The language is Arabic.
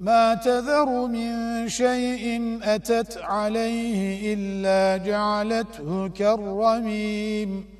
ما تذر من شيء أتت عليه إلا جعلته كالرميم.